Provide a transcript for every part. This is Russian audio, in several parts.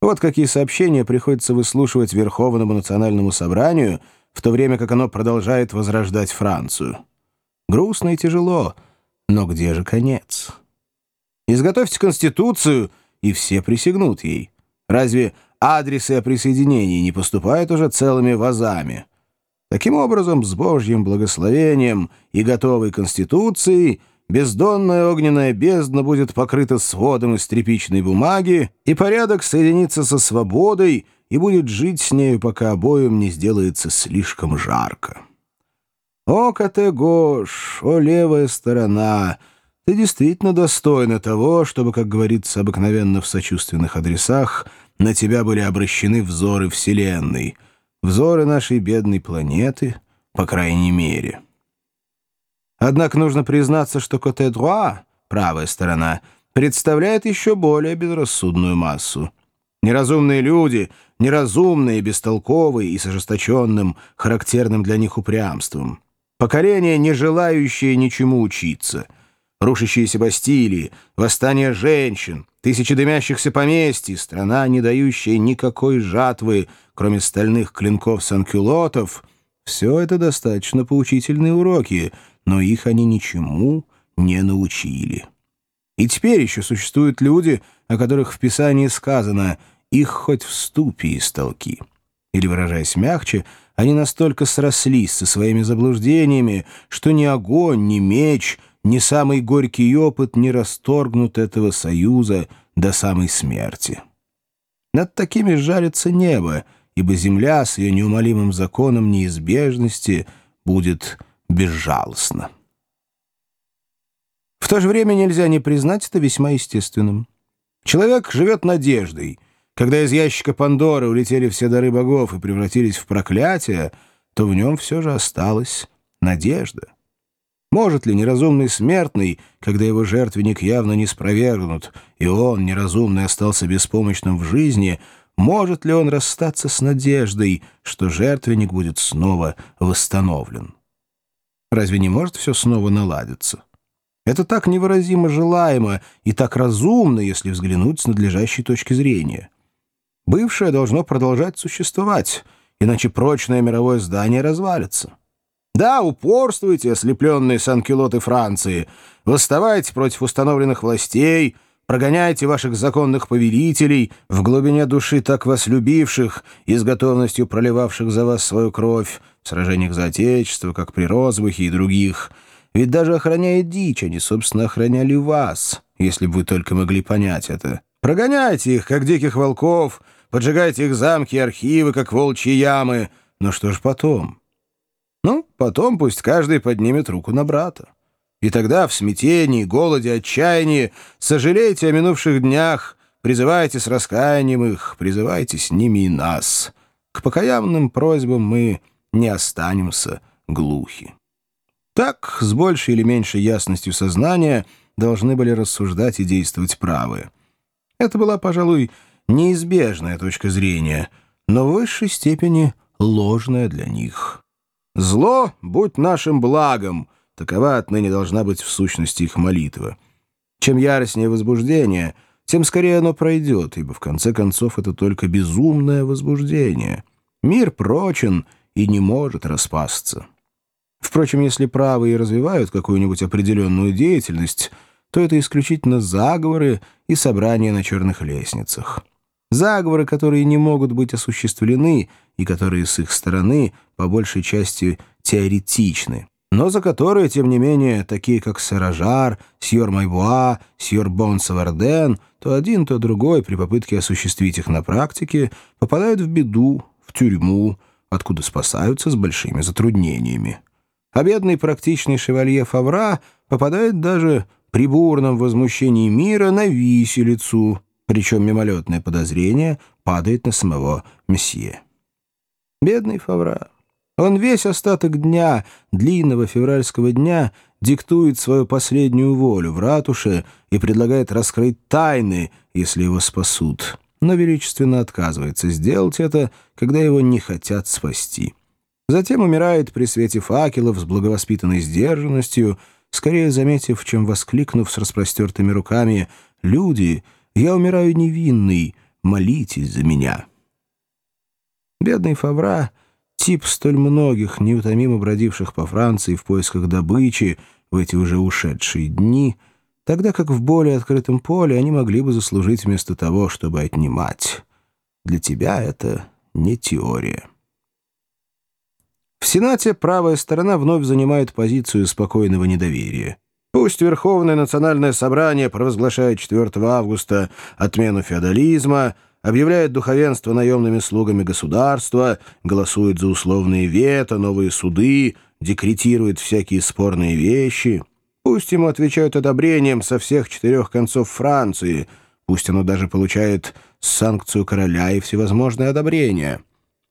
Вот какие сообщения приходится выслушивать Верховному национальному собранию, в то время как оно продолжает возрождать Францию. Грустно и тяжело, но где же конец? Изготовьте Конституцию, и все присягнут ей. Разве адресы о присоединении не поступают уже целыми вазами? Таким образом, с Божьим благословением и готовой Конституцией бездонная огненная бездна будет покрыта сводом из тряпичной бумаги, и порядок соединится со свободой и будет жить с нею, пока обоим не сделается слишком жарко. О, Категош, о, левая сторона, ты действительно достойна того, чтобы, как говорится обыкновенно в сочувственных адресах, на тебя были обращены взоры Вселенной — взоры нашей бедной планеты, по крайней мере. Однако нужно признаться, что Коте-Друа, правая сторона, представляет еще более безрассудную массу. Неразумные люди, неразумные, бестолковые и с ожесточенным, характерным для них упрямством. Поколение, не желающее ничему учиться — рушащиеся Бастилии, восстание женщин, тысячи дымящихся поместий, страна, не дающая никакой жатвы, кроме стальных клинков санкюлотов — все это достаточно поучительные уроки, но их они ничему не научили. И теперь еще существуют люди, о которых в Писании сказано «их хоть в ступе истолки». Или, выражаясь мягче, они настолько срослись со своими заблуждениями, что ни огонь, ни меч — ни самый горький опыт не расторгнут этого союза до самой смерти. Над такими жарится небо, ибо земля с ее неумолимым законом неизбежности будет безжалостна. В то же время нельзя не признать это весьма естественным. Человек живет надеждой. Когда из ящика Пандоры улетели все дары богов и превратились в проклятие, то в нем все же осталась надежда. Может ли неразумный смертный, когда его жертвенник явно не спровергнут, и он, неразумный, остался беспомощным в жизни, может ли он расстаться с надеждой, что жертвенник будет снова восстановлен? Разве не может все снова наладиться? Это так невыразимо желаемо и так разумно, если взглянуть с надлежащей точки зрения. Бывшее должно продолжать существовать, иначе прочное мировое здание развалится. Да, упорствуйте, ослепленные санкилоты Франции, восставайте против установленных властей, прогоняйте ваших законных повелителей, в глубине души так вас любивших и с готовностью проливавших за вас свою кровь в сражениях за Отечество, как при Розбахе и других. Ведь даже охраняя дичь, они, собственно, охраняли вас, если бы вы только могли понять это. Прогоняйте их, как диких волков, поджигайте их замки и архивы, как волчьи ямы. Но что ж потом? Ну, потом пусть каждый поднимет руку на брата. И тогда в смятении, голоде, отчаянии сожалейте о минувших днях, призывайте с раскаянием их, призывайте с ними и нас. К покаянным просьбам мы не останемся глухи. Так, с большей или меньшей ясностью сознания, должны были рассуждать и действовать правые. Это была, пожалуй, неизбежная точка зрения, но в высшей степени ложная для них. «Зло будь нашим благом», такова отныне должна быть в сущности их молитва. Чем яростнее возбуждение, тем скорее оно пройдет, ибо в конце концов это только безумное возбуждение. Мир прочен и не может распасться. Впрочем, если правые развивают какую-нибудь определенную деятельность, то это исключительно заговоры и собрания на черных лестницах. Заговоры, которые не могут быть осуществлены и которые с их стороны по большей части теоретичны, но за которые, тем не менее, такие как Саражар, Сьор Майбуа, Сьор Бон Саварден, то один, то другой при попытке осуществить их на практике попадают в беду, в тюрьму, откуда спасаются с большими затруднениями. А бедный практичный шевалье Фавра попадает даже при бурном возмущении мира на виселицу, причем мимолетное подозрение падает на самого месье. Бедный Фавра. Он весь остаток дня, длинного февральского дня, диктует свою последнюю волю в ратуше и предлагает раскрыть тайны, если его спасут, но величественно отказывается сделать это, когда его не хотят спасти. Затем умирает при свете факелов с благовоспитанной сдержанностью, скорее заметив, чем воскликнув с распростертыми руками «Люди!» Я умираю невинный, молитесь за меня». Бедный Фавра — тип столь многих, неутомимо бродивших по Франции в поисках добычи в эти уже ушедшие дни, тогда как в более открытом поле они могли бы заслужить вместо того, чтобы отнимать. Для тебя это не теория. В Сенате правая сторона вновь занимает позицию спокойного недоверия. Пусть Верховное национальное собрание провозглашает 4 августа отмену феодализма, объявляет духовенство наемными слугами государства, голосует за условные вето, новые суды, декретирует всякие спорные вещи. Пусть ему отвечают одобрением со всех четырех концов Франции, пусть оно даже получает санкцию короля и всевозможные одобрения.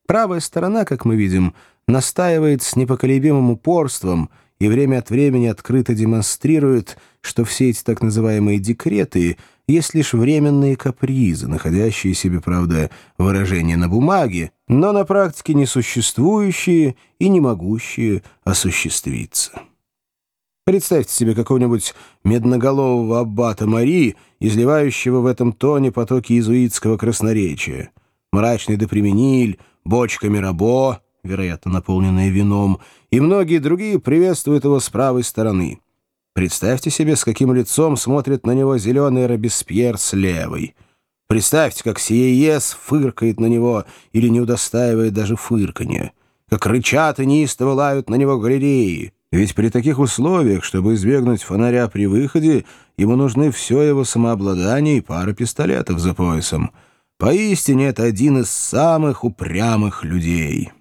Правая сторона, как мы видим, настаивает с непоколебимым упорством и время от времени открыто демонстрирует, что все эти так называемые декреты есть лишь временные капризы, находящие себе, правда, выражение на бумаге, но на практике несуществующие и не могущие осуществиться. Представьте себе какого-нибудь медноголового аббата Мари, изливающего в этом тоне потоки иезуитского красноречия. Мрачный Депремениль, бочка Мирабо — вероятно, наполненное вином, и многие другие приветствуют его с правой стороны. Представьте себе, с каким лицом смотрит на него зеленый Робеспьер с левой. Представьте, как Сиеес фыркает на него или не удостаивает даже фырканья, как рычат и неистово лают на него галереи. Ведь при таких условиях, чтобы избегнуть фонаря при выходе, ему нужны все его самообладание и пара пистолетов за поясом. Поистине это один из самых упрямых людей».